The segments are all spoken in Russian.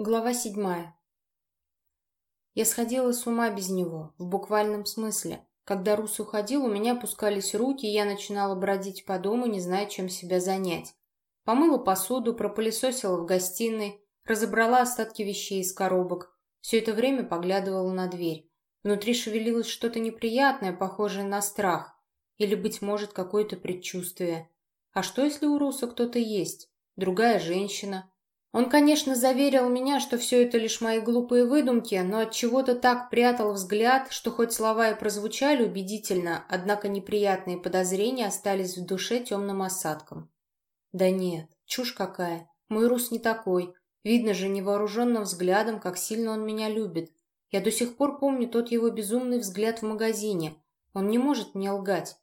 Глава седьмая. Я сходила с ума без него, в буквальном смысле. Когда Рус уходил, у меня опускались руки, и я начинала бродить по дому, не зная, чем себя занять. Помыла посуду, пропылесосила в гостиной, разобрала остатки вещей из коробок. Все это время поглядывала на дверь. Внутри шевелилось что-то неприятное, похожее на страх. Или, быть может, какое-то предчувствие. А что, если у Руса кто-то есть? Другая женщина? Он, конечно, заверил меня, что все это лишь мои глупые выдумки, но от чего-то так прятал взгляд, что хоть слова и прозвучали убедительно, однако неприятные подозрения остались в душе темным осадком. Да нет, чушь какая. Мой Рус не такой. Видно же невооруженным взглядом, как сильно он меня любит. Я до сих пор помню тот его безумный взгляд в магазине. Он не может мне лгать.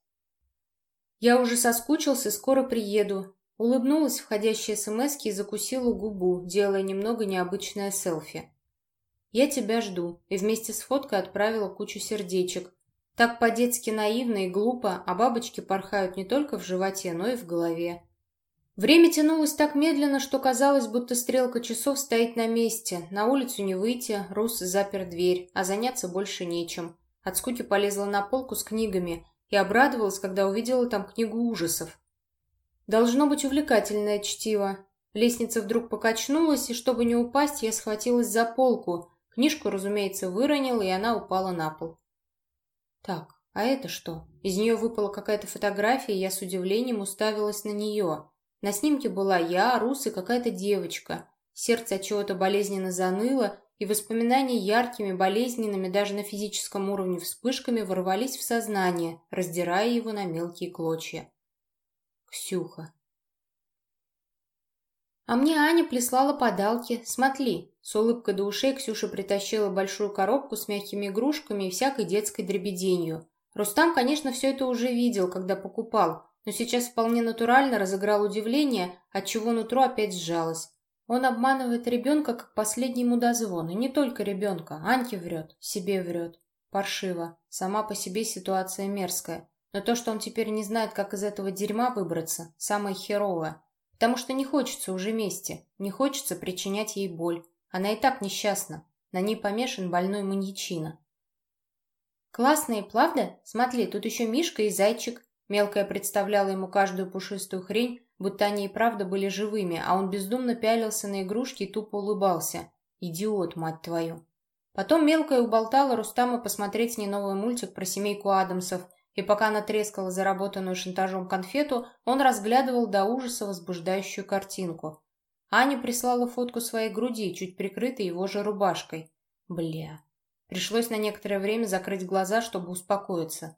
Я уже соскучился, скоро приеду. Улыбнулась входящей смс и закусила губу, делая немного необычное селфи. «Я тебя жду», и вместе с фоткой отправила кучу сердечек. Так по-детски наивно и глупо, а бабочки порхают не только в животе, но и в голове. Время тянулось так медленно, что казалось, будто стрелка часов стоит на месте. На улицу не выйти, Рус запер дверь, а заняться больше нечем. От скуки полезла на полку с книгами и обрадовалась, когда увидела там книгу ужасов. Должно быть увлекательное чтиво. Лестница вдруг покачнулась, и чтобы не упасть, я схватилась за полку. Книжку, разумеется, выронила, и она упала на пол. Так, а это что? Из нее выпала какая-то фотография, и я с удивлением уставилась на нее. На снимке была я, Рус и какая-то девочка. Сердце от чего-то болезненно заныло, и воспоминания яркими, болезненными даже на физическом уровне вспышками ворвались в сознание, раздирая его на мелкие клочья. Ксюха. А мне Аня прислала подарки. Смотри. С улыбкой до ушей Ксюша притащила большую коробку с мягкими игрушками и всякой детской дребеденью. Рустам, конечно, все это уже видел, когда покупал, но сейчас вполне натурально разыграл удивление, отчего нутро опять сжалось. Он обманывает ребенка, как последний мудозвон, и не только ребенка. Аньке врет, себе врет. Паршиво. Сама по себе ситуация мерзкая. Но то, что он теперь не знает, как из этого дерьма выбраться, самое херовое. Потому что не хочется уже мести, не хочется причинять ей боль. Она и так несчастна. На ней помешан больной маньячина. «Классные, правда? Смотри, тут еще Мишка и Зайчик». Мелкая представляла ему каждую пушистую хрень, будто они и правда были живыми, а он бездумно пялился на игрушки и тупо улыбался. «Идиот, мать твою!» Потом Мелкая уболтала Рустама посмотреть не новый мультик про семейку Адамсов, и пока она трескала заработанную шантажом конфету, он разглядывал до ужаса возбуждающую картинку. Аня прислала фотку своей груди, чуть прикрытой его же рубашкой. Бля. Пришлось на некоторое время закрыть глаза, чтобы успокоиться.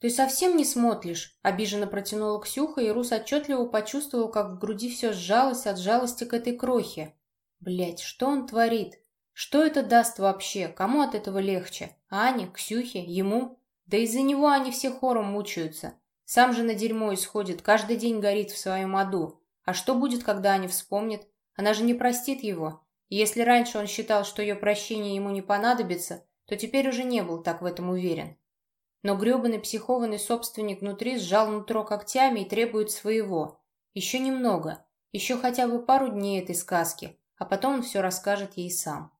«Ты совсем не смотришь?» — обиженно протянула Ксюха, и Рус отчетливо почувствовал, как в груди все сжалось от жалости к этой крохе. Блять, что он творит? Что это даст вообще? Кому от этого легче? Ане, Ксюхе, ему? Да из-за него они все хором мучаются. Сам же на дерьмо исходит, каждый день горит в своем аду. А что будет, когда Аня вспомнит? Она же не простит его. И если раньше он считал, что ее прощение ему не понадобится, то теперь уже не был так в этом уверен. Но гребаный психованный собственник внутри сжал нутро когтями и требует своего. Еще немного, еще хотя бы пару дней этой сказки, а потом он все расскажет ей сам.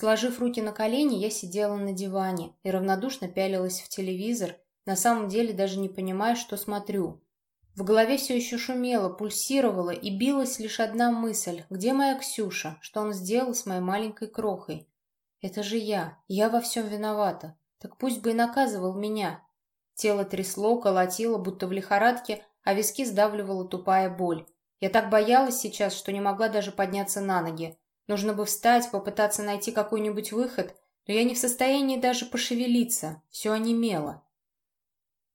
Сложив руки на колени, я сидела на диване и равнодушно пялилась в телевизор, на самом деле даже не понимая, что смотрю. В голове все еще шумело, пульсировало, и билась лишь одна мысль. Где моя Ксюша? Что он сделал с моей маленькой крохой? Это же я. Я во всем виновата. Так пусть бы и наказывал меня. Тело трясло, колотило, будто в лихорадке, а виски сдавливала тупая боль. Я так боялась сейчас, что не могла даже подняться на ноги. Нужно бы встать, попытаться найти какой-нибудь выход, но я не в состоянии даже пошевелиться, все онемело.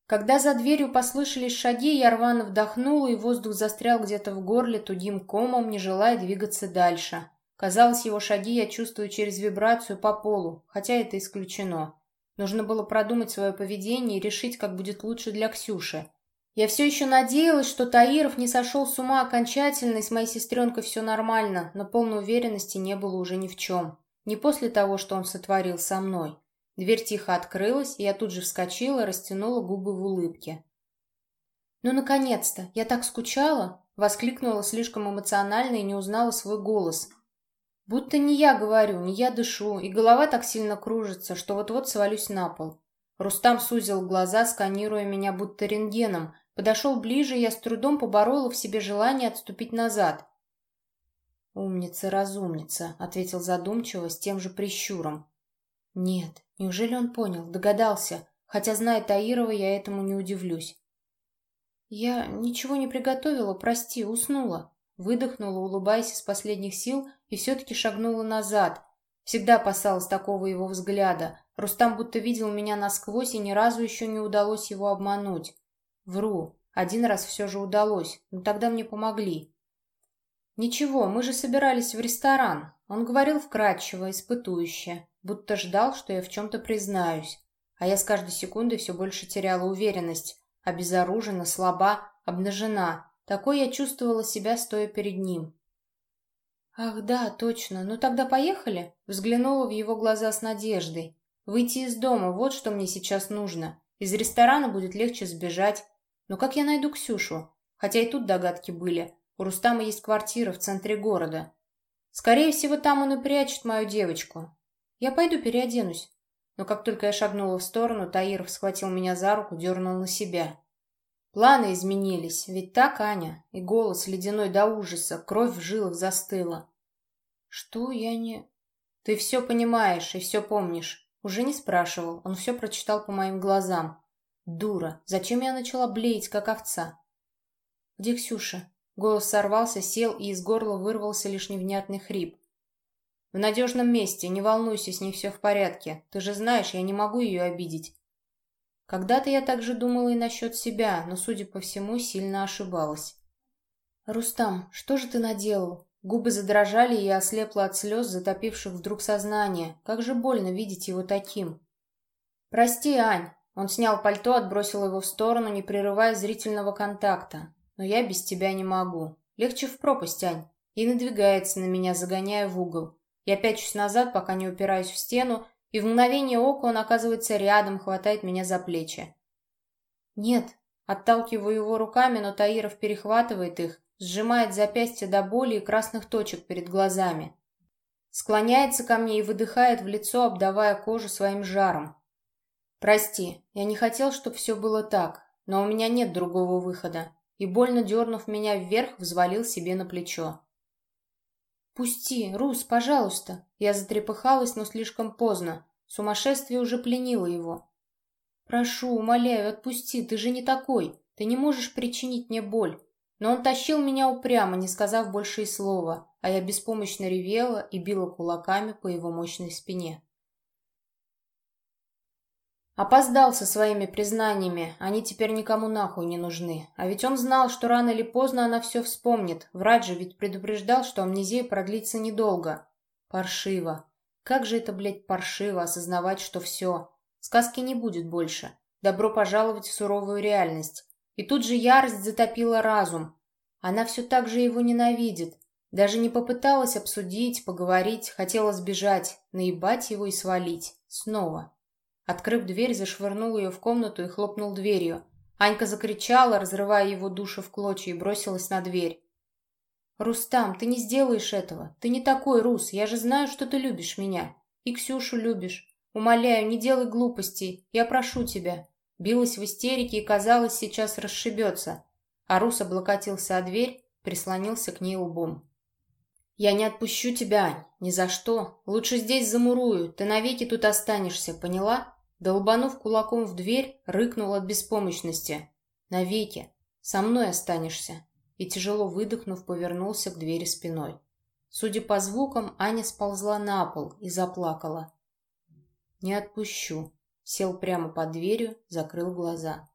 Когда за дверью послышались шаги, я рвано вдохнула, и воздух застрял где-то в горле тугим комом, не желая двигаться дальше. Казалось, его шаги я чувствую через вибрацию по полу, хотя это исключено. Нужно было продумать свое поведение и решить, как будет лучше для Ксюши. Я все еще надеялась, что Таиров не сошел с ума окончательно, и с моей сестренкой все нормально, но полной уверенности не было уже ни в чем. Не после того, что он сотворил со мной. Дверь тихо открылась, и я тут же вскочила, растянула губы в улыбке. «Ну, наконец-то! Я так скучала!» — воскликнула слишком эмоционально и не узнала свой голос. «Будто не я говорю, не я дышу, и голова так сильно кружится, что вот-вот свалюсь на пол». Рустам сузил глаза, сканируя меня будто рентгеном, подошел ближе, я с трудом поборола в себе желание отступить назад. «Умница, разумница», — ответил задумчиво с тем же прищуром. «Нет, неужели он понял, догадался? Хотя, зная Таирова, я этому не удивлюсь». «Я ничего не приготовила, прости, уснула». Выдохнула, улыбаясь из последних сил, и все-таки шагнула назад. Всегда опасалась такого его взгляда. Рустам будто видел меня насквозь, и ни разу еще не удалось его обмануть. Вру. Один раз все же удалось, но тогда мне помогли. «Ничего, мы же собирались в ресторан». Он говорил вкратчиво, испытующе, будто ждал, что я в чем-то признаюсь. А я с каждой секундой все больше теряла уверенность. Обезоружена, слаба, обнажена. Такой я чувствовала себя, стоя перед ним. «Ах, да, точно. Ну тогда поехали?» Взглянула в его глаза с надеждой. «Выйти из дома, вот что мне сейчас нужно. Из ресторана будет легче сбежать. Но как я найду Ксюшу? Хотя и тут догадки были. У Рустама есть квартира в центре города. Скорее всего, там он и прячет мою девочку. Я пойду переоденусь. Но как только я шагнула в сторону, Таиров схватил меня за руку, дернул на себя. Планы изменились, ведь так, Аня? И голос ледяной до ужаса, кровь в жилах застыла. Что я не... Ты все понимаешь и все помнишь. Уже не спрашивал, он все прочитал по моим глазам. Дура, зачем я начала блеять, как овца? Где Ксюша? Голос сорвался, сел, и из горла вырвался лишь невнятный хрип. «В надежном месте, не волнуйся, с ней все в порядке. Ты же знаешь, я не могу ее обидеть». Когда-то я также думала и насчет себя, но, судя по всему, сильно ошибалась. «Рустам, что же ты наделал?» Губы задрожали, и я ослепла от слез, затопивших вдруг сознание. Как же больно видеть его таким. «Прости, Ань!» Он снял пальто, отбросил его в сторону, не прерывая зрительного контакта. Но я без тебя не могу. Легче в пропасть, Ань. И надвигается на меня, загоняя в угол. Я пячусь назад, пока не упираюсь в стену, и в мгновение ока он оказывается рядом, хватает меня за плечи. Нет, отталкиваю его руками, но Таиров перехватывает их, сжимает запястье до боли и красных точек перед глазами. Склоняется ко мне и выдыхает в лицо, обдавая кожу своим жаром. «Прости, я не хотел, чтобы все было так, но у меня нет другого выхода и, больно дернув меня вверх, взвалил себе на плечо. «Пусти, Рус, пожалуйста!» Я затрепыхалась, но слишком поздно. Сумасшествие уже пленило его. «Прошу, умоляю, отпусти, ты же не такой. Ты не можешь причинить мне боль». Но он тащил меня упрямо, не сказав больше и слова, а я беспомощно ревела и била кулаками по его мощной спине. Опоздал со своими признаниями, они теперь никому нахуй не нужны. А ведь он знал, что рано или поздно она все вспомнит. Врач же ведь предупреждал, что амнезия продлится недолго. Паршиво. Как же это, блядь, паршиво осознавать, что все. Сказки не будет больше. Добро пожаловать в суровую реальность. И тут же ярость затопила разум. Она все так же его ненавидит. Даже не попыталась обсудить, поговорить, хотела сбежать, наебать его и свалить. Снова. Открыв дверь, зашвырнул ее в комнату и хлопнул дверью. Анька закричала, разрывая его душу в клочья, и бросилась на дверь. «Рустам, ты не сделаешь этого. Ты не такой, Рус. Я же знаю, что ты любишь меня. И Ксюшу любишь. Умоляю, не делай глупостей. Я прошу тебя». Билась в истерике и, казалось, сейчас расшибется. А Рус облокотился о дверь, прислонился к ней лбом. «Я не отпущу тебя, Ань. Ни за что. Лучше здесь замурую. Ты навеки тут останешься, поняла?» Долбанув кулаком в дверь, рыкнул от беспомощности. «Навеки! Со мной останешься!» И тяжело выдохнув, повернулся к двери спиной. Судя по звукам, Аня сползла на пол и заплакала. «Не отпущу», — сел прямо под дверью, закрыл глаза.